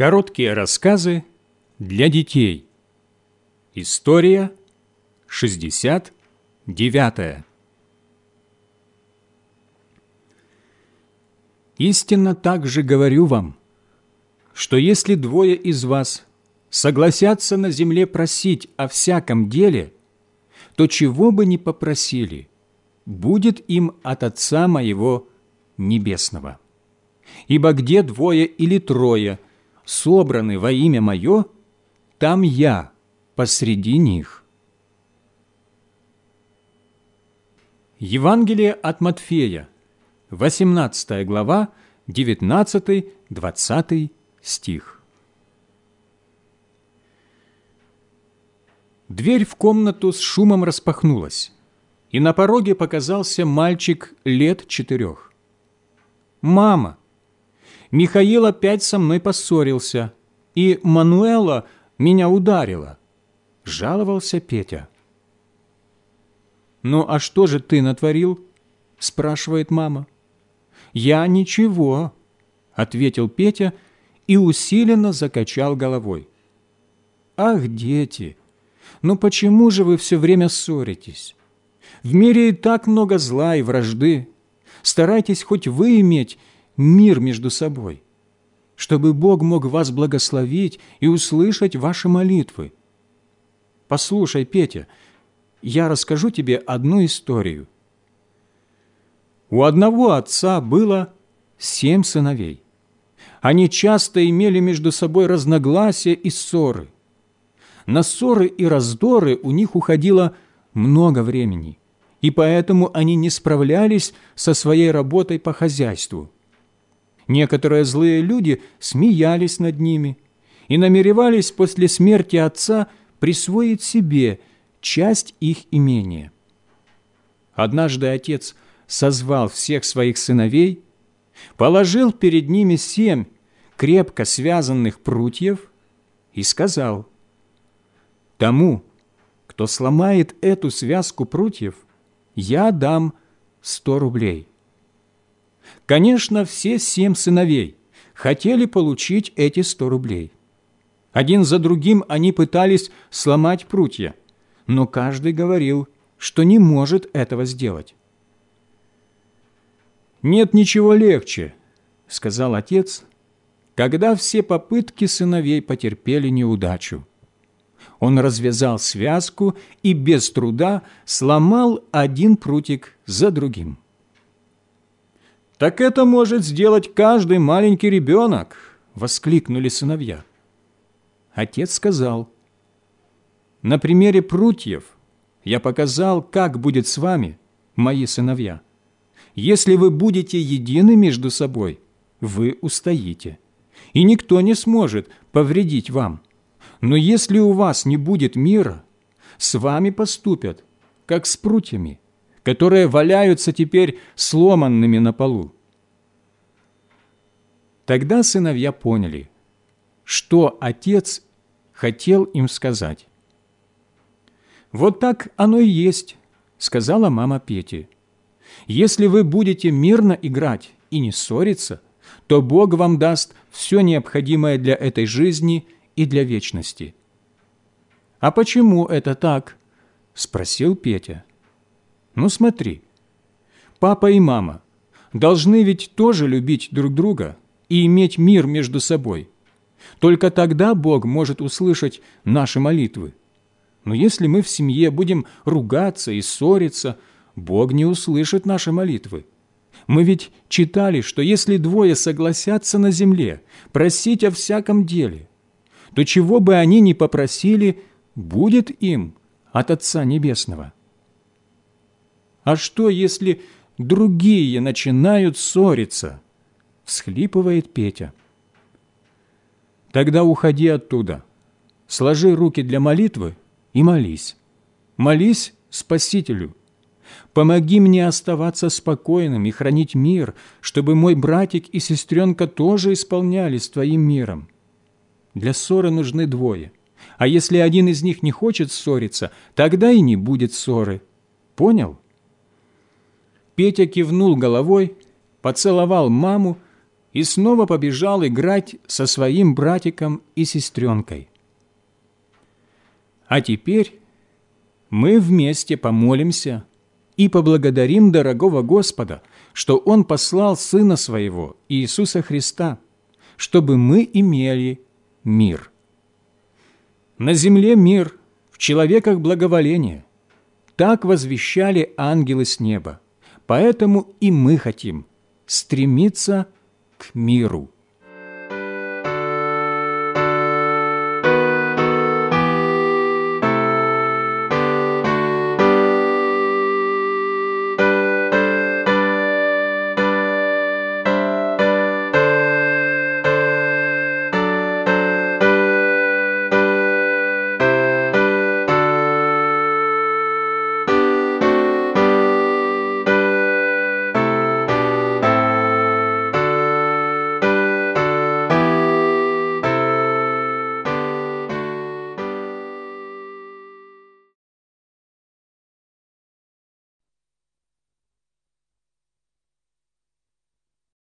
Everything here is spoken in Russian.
Короткие рассказы для детей. История 69. Истинно также говорю вам, что если двое из вас согласятся на земле просить о всяком деле, то чего бы ни попросили, будет им от Отца Моего Небесного. Ибо где двое или трое собраны во имя Мое, там Я посреди них». Евангелие от Матфея, 18 глава, 19-20 стих. Дверь в комнату с шумом распахнулась, и на пороге показался мальчик лет четырех. «Мама, Михаил опять со мной поссорился, и Мануэла меня ударила», – жаловался Петя. «Ну а что же ты натворил?» – спрашивает мама. «Я ничего», – ответил Петя и усиленно закачал головой. «Ах, дети, ну почему же вы все время ссоритесь? В мире и так много зла и вражды. Старайтесь хоть вы иметь мир между собой, чтобы Бог мог вас благословить и услышать ваши молитвы. Послушай, Петя, я расскажу тебе одну историю. У одного отца было семь сыновей. Они часто имели между собой разногласия и ссоры. На ссоры и раздоры у них уходило много времени, и поэтому они не справлялись со своей работой по хозяйству. Некоторые злые люди смеялись над ними и намеревались после смерти отца присвоить себе часть их имения. Однажды отец созвал всех своих сыновей, положил перед ними семь крепко связанных прутьев и сказал, «Тому, кто сломает эту связку прутьев, я дам сто рублей». Конечно, все семь сыновей хотели получить эти сто рублей. Один за другим они пытались сломать прутья, но каждый говорил, что не может этого сделать. «Нет ничего легче», — сказал отец, когда все попытки сыновей потерпели неудачу. Он развязал связку и без труда сломал один прутик за другим. «Так это может сделать каждый маленький ребенок!» — воскликнули сыновья. Отец сказал, «На примере прутьев я показал, как будет с вами, мои сыновья. Если вы будете едины между собой, вы устоите, и никто не сможет повредить вам. Но если у вас не будет мира, с вами поступят, как с прутьями, которые валяются теперь сломанными на полу. Тогда сыновья поняли, что отец хотел им сказать. «Вот так оно и есть», — сказала мама Пети. «Если вы будете мирно играть и не ссориться, то Бог вам даст все необходимое для этой жизни и для вечности». «А почему это так?» – спросил Петя. «Ну смотри, папа и мама должны ведь тоже любить друг друга и иметь мир между собой. Только тогда Бог может услышать наши молитвы. Но если мы в семье будем ругаться и ссориться, Бог не услышит наши молитвы. Мы ведь читали, что если двое согласятся на земле просить о всяком деле, то чего бы они ни попросили, будет им от Отца Небесного. А что, если другие начинают ссориться? Всхлипывает Петя. Тогда уходи оттуда, сложи руки для молитвы и молись. Молись Спасителю. Помоги мне оставаться спокойным и хранить мир, чтобы мой братик и сестренка тоже исполнялись Твоим миром. Для ссоры нужны двое – а если один из них не хочет ссориться, тогда и не будет ссоры. Понял? Петя кивнул головой, поцеловал маму, и снова побежал играть со своим братиком и сестренкой. А теперь мы вместе помолимся и поблагодарим дорогого Господа, что Он послал Сына Своего, Иисуса Христа, чтобы мы имели мир. На земле мир, в человеках благоволение. Так возвещали ангелы с неба. Поэтому и мы хотим стремиться к миру.